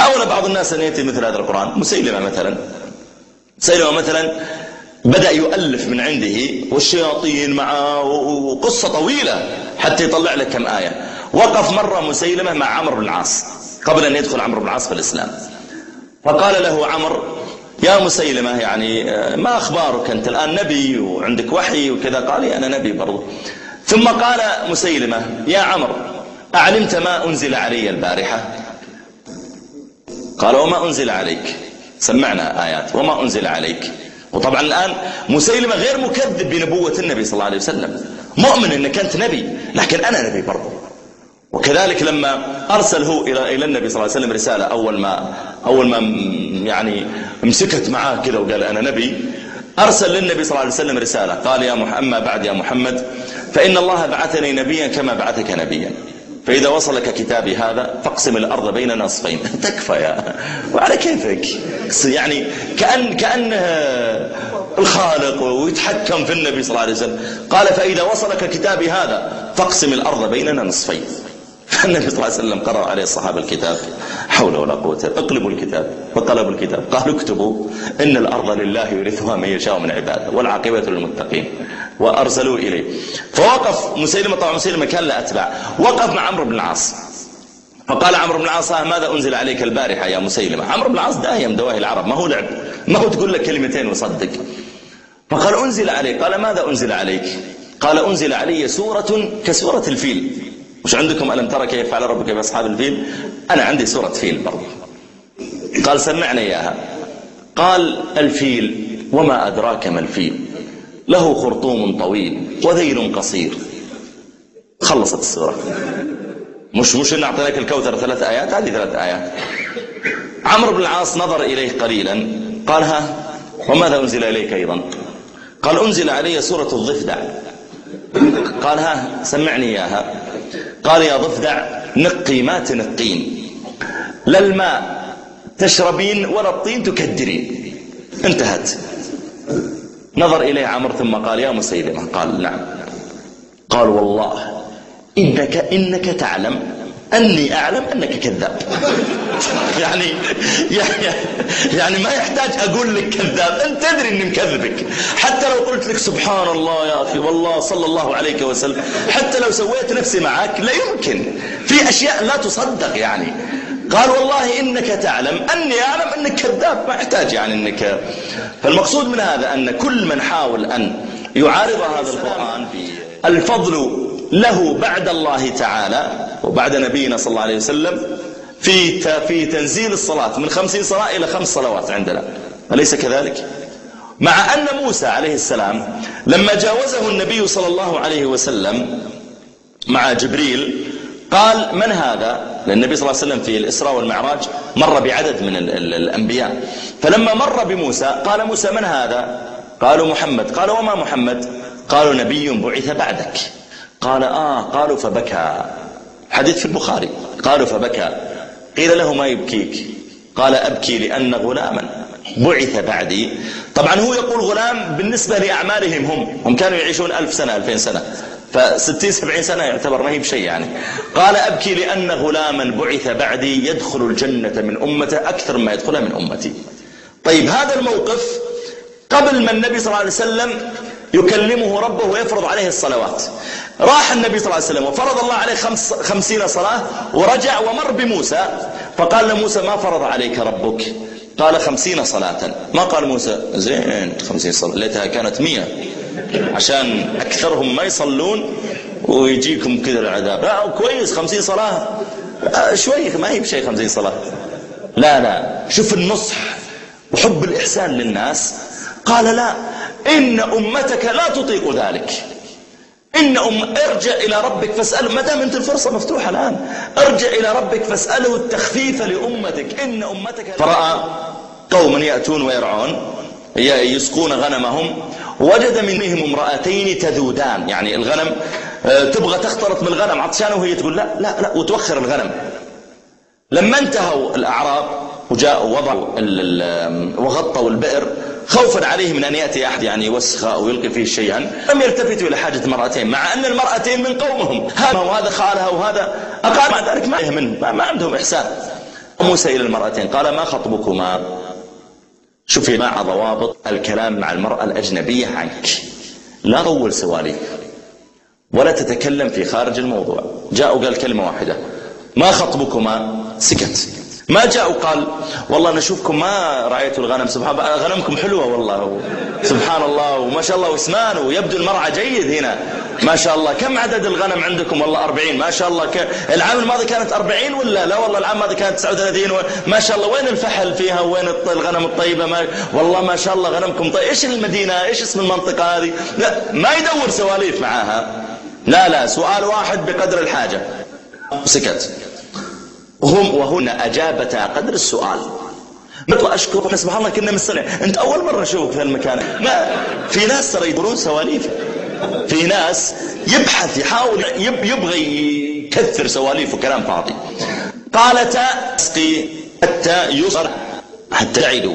حاول بعض الناس أن يأتي مثل هذا القرآن. مسيلمة مثلا. مسيلمة مثلا بدأ يؤلف من عنده والشياطين معه وقصة طويلة حتى يطلع لك كم آية. وقف مرة مسيلمة مع عمرو بن العاص قبل أن يدخل عمرو بن العاص في الإسلام. فقال له عمرو يا مسيلمة يعني آه، ما أخبارك أنت؟ الآن نبي وعندك وحي وكذا. قال أنا نبي برضو. ثم قال مسيلمة يا عمرو أعلمت ما أنزل علي البارحة؟ قال وما أنزل عليك. سمعنا آيات وما أنزل عليك. وطبعا الآن مسيلمة غير مكذب بنبوة النبي صلى الله عليه وسلم. مؤمن أنك أنت نبي لكن أنا نبي برضو. وكذلك لما أرسل هو إلى إلى النبي صلى الله عليه وسلم رسالة أول ما أول ما يعني مسكت معاه كذا وقال أنا نبي أرسل للنبي صلى الله عليه وسلم رسالة. قال يا محمد بعد يا محمد فإن الله بعثني نبيا كما بعثك نبيا. فإذا وصلك كتابي هذا فاقسم الأرض بين نصفين. تكفى يا وعلى كيفك؟ يعني كأن كأنه الخالق ويتحكم في النبي صلى الله عليه وسلم. قال فإذا وصلك كتابي هذا فاقسم الأرض بيننا نصفين. النبي صلى الله عليه وسلم قرأ عليه الصحابة الكتاب حول ولا قوة اقلبوا الكتاب فقلبوا الكتاب قالوا اكتبوا إن الأرض لله يرثها من يشاء من عباده والعاقبة للمتقين وأرسلوا إليه. فوقف مسيلمة طبعا مسيلمة كان له أتباع وقف مع عمرو بن العاص. فقال عمرو بن العاص ماذا أنزل عليك البارحة يا مسيلمة عمرو بن العاص داهم دواهي العرب ما هو لعب ما هو تقول لك كلمتين وصدق. فقال أنزل عليك قال ماذا أنزل عليك؟ قال أنزل علي سورة كسورة الفيل. مش عندكم؟ ألم ترى كيف فعل ربك بأصحاب الفيل؟ أنا عندي سورة فيل برضه. قال سمعنا إياها قال الفيل وما أدراك ما الفيل؟ له خرطوم طويل وذيل قصير. خلصت السورة. مش مش إن أعطيناك الكوثر ثلاث آيات؟ هذه ثلاث آيات. عمرو بن العاص نظر إليه قليلا. قال ها وماذا أنزل إليك أيضا؟ قال أنزل علي سورة الضفدع. قال ها سمعني إياها قال يا ضفدع نقي ما تنقين. لا الماء تشربين ولا الطين تكدرين. انتهت. نظر إليه عمر ثم قال يا مسيلمة. قال نعم. قال والله إنك, إنك تعلم أني أعلم أنك كذاب. يعني يعني يعني ما يحتاج أقول لك كذاب. أنت تدري أني مكذبك. حتى لو قلت لك سبحان الله يا أخي والله صلى الله عليك وسلم. حتى لو سويت نفسي معك لا يمكن. في أشياء لا تصدق يعني. قال والله إنك تعلم أني أعلم أنك كذاب. ما يحتاج يعني أنك. فالمقصود من هذا أن كل من حاول أن يعارض هذا القرآن الفضل له بعد الله تعالى وبعد نبينا صلى الله عليه وسلم في في تنزيل الصلاة من خمسين صلاة إلى خمس صلوات عندنا. أليس كذلك؟ مع أن موسى عليه السلام لما جاوزه النبي صلى الله عليه وسلم مع جبريل قال من هذا؟ لأن النبي صلى الله عليه وسلم في الإسراء والمعراج مر بعدد من الأنبياء. فلما مر بموسى قال موسى من هذا؟ قالوا محمد. قال وما محمد؟ قالوا نبي بعث بعدك. قال آه قالوا فبكى. حديث في البخاري. قالوا فبكى. قيل له ما يبكيك؟ قال أبكي لأن غلاما بعث بعدي. طبعا هو يقول غلام بالنسبة لأعمالهم هم. هم كانوا يعيشون ألف سنة ألفين سنة. فستين سبعين سنة يعتبر ما هي بشيء يعني. قال أبكي لأن غلاما بعث بعدي يدخل الجنة من أمته أكثر ما يدخلها من أمتي. طيب هذا الموقف قبل ما النبي صلى الله عليه وسلم يكلمه ربه ويفرض عليه الصلوات. راح النبي صلى الله عليه وسلم وفرض الله عليه خمس خمسين صلاة ورجع ومر بموسى فقال لموسى ما فرض عليك ربك؟ قال خمسين صلاة. ما قال موسى؟ زين خمسين صلاة. ليتها كانت مية. عشان أكثرهم ما يصلون ويجيكم كذا العذاب. لا كويس خمسين صلاة. شوي ما هي بشيء خمسين صلاة. لا لا. شوف النصح وحب الإحسان للناس. قال لا إن أمتك لا تطيق ذلك. إن أم ارجع إلى ربك فاسأله ما دام أنت الفرصة مفتوحة الآن. ارجع إلى ربك فاسأله التخفيف لأمتك. إن أمتك فرأى قوما يأتون ويرعون يسقون غنمهم. وجد منهم امرأتين تذودان. يعني الغنم آه، تبغى تختلط بالغنم عطشانة وهي تقول لا لا لا وتوخر الغنم. لما انتهوا الأعراب وجاءوا وضعوا وغطوا البئر خوفا عليه من أن يأتي أحد يعني يوسخ أو يلقي فيه شيئا لم يلتفتوا إلى حاجة المرأتين مع أن المرأتين من قومهم هذا وهذا خالها وهذا أقال مع ذلك ما منه ما, ما عندهم إحسان. موسى إلى المرأتين قال ما خطبكما؟ شوفي مع ضوابط الكلام مع المرأة الأجنبية عنك. لا طول سواليف ولا تتكلم في خارج الموضوع. جاء وقال كلمة واحدة ما خطبكما؟ سكت. ما جاء وقال والله نشوفكم ما رأيتوا الغنم سبحان الله غنمكم حلوة والله سبحان الله وما شاء الله واسمان ويبدو المرعى جيد هنا ما شاء الله كم عدد الغنم عندكم؟ والله 40 ما شاء الله ك... العام الماضي كانت 40 ولا؟ لا والله العام الماضي كانت 39 و... ما شاء الله وين الفحل فيها؟ وين الغنم الطيبة؟ ما... والله ما شاء الله غنمكم طيب إيش المدينة؟ إيش اسم المنطقة هذه؟ لا ما يدور سواليف معاها لا لا سؤال واحد بقدر الحاجة سكت. هم وهن أجابتا قدر السؤال. مثل أشكر سبحان الله كنا مستنع أنت أول مرة أشوفك في المكان ما في ناس ترى يدورون سواليف. في ناس يبحث يحاول يبغي يكثر سواليف وكلام فاضي. قالتا أسقي حتى يصر حتى تعيدوا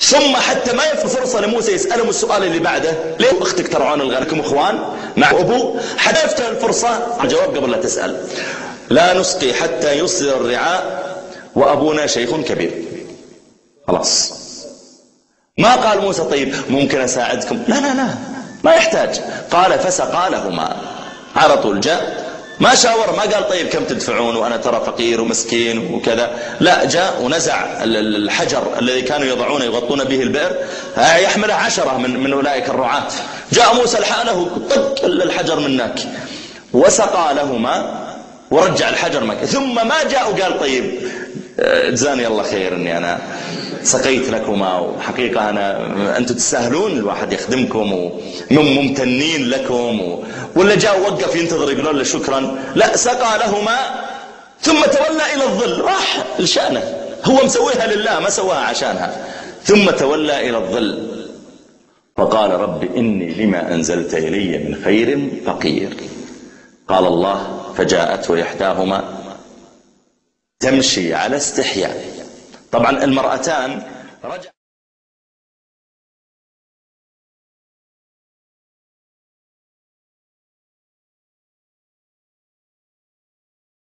ثم حتى ما يفي فرصة لموسى يسألهم السؤال اللي بعده. ليه أختك ترعون الغنم إخوان؟ مع ابو حتى يفتح الفرصة. الجواب قبل لا تسأل. لا نسقي حتى يصدر الرعاء وأبونا شيخ كبير. خلاص. ما قال موسى طيب ممكن أساعدكم؟ لا لا لا. ما يحتاج. قال فسقى لهما. على طول جاء. ما شاور ما قال طيب كم تدفعون وأنا ترى فقير ومسكين وكذا. لا جاء ونزع الحجر الذي كانوا يضعون يغطون به البئر. يحمله عشرة من, من أولئك الرعاة. جاء موسى لحاله طق الحجر منك وسقى لهما. ورجع الحجر مكة ثم ما جاء وقال طيب آه، جزاني الله خير إني أنا سقيت لكما وحقيقة أنا أنتم تستاهلون الواحد يخدمكم وممتنين لكم و... ولا جاء وقف ينتظر يقولون له شكرا لا سقى لهما ثم تولى إلى الظل راح لشأنه هو مسويها لله ما سواها عشانها ثم تولى إلى الظل. فقال رب إني لما أنزلت إلي من خير فقير. قال الله فجاءته إحداهما تمشي على استحياء. طبعا المرأتان رجع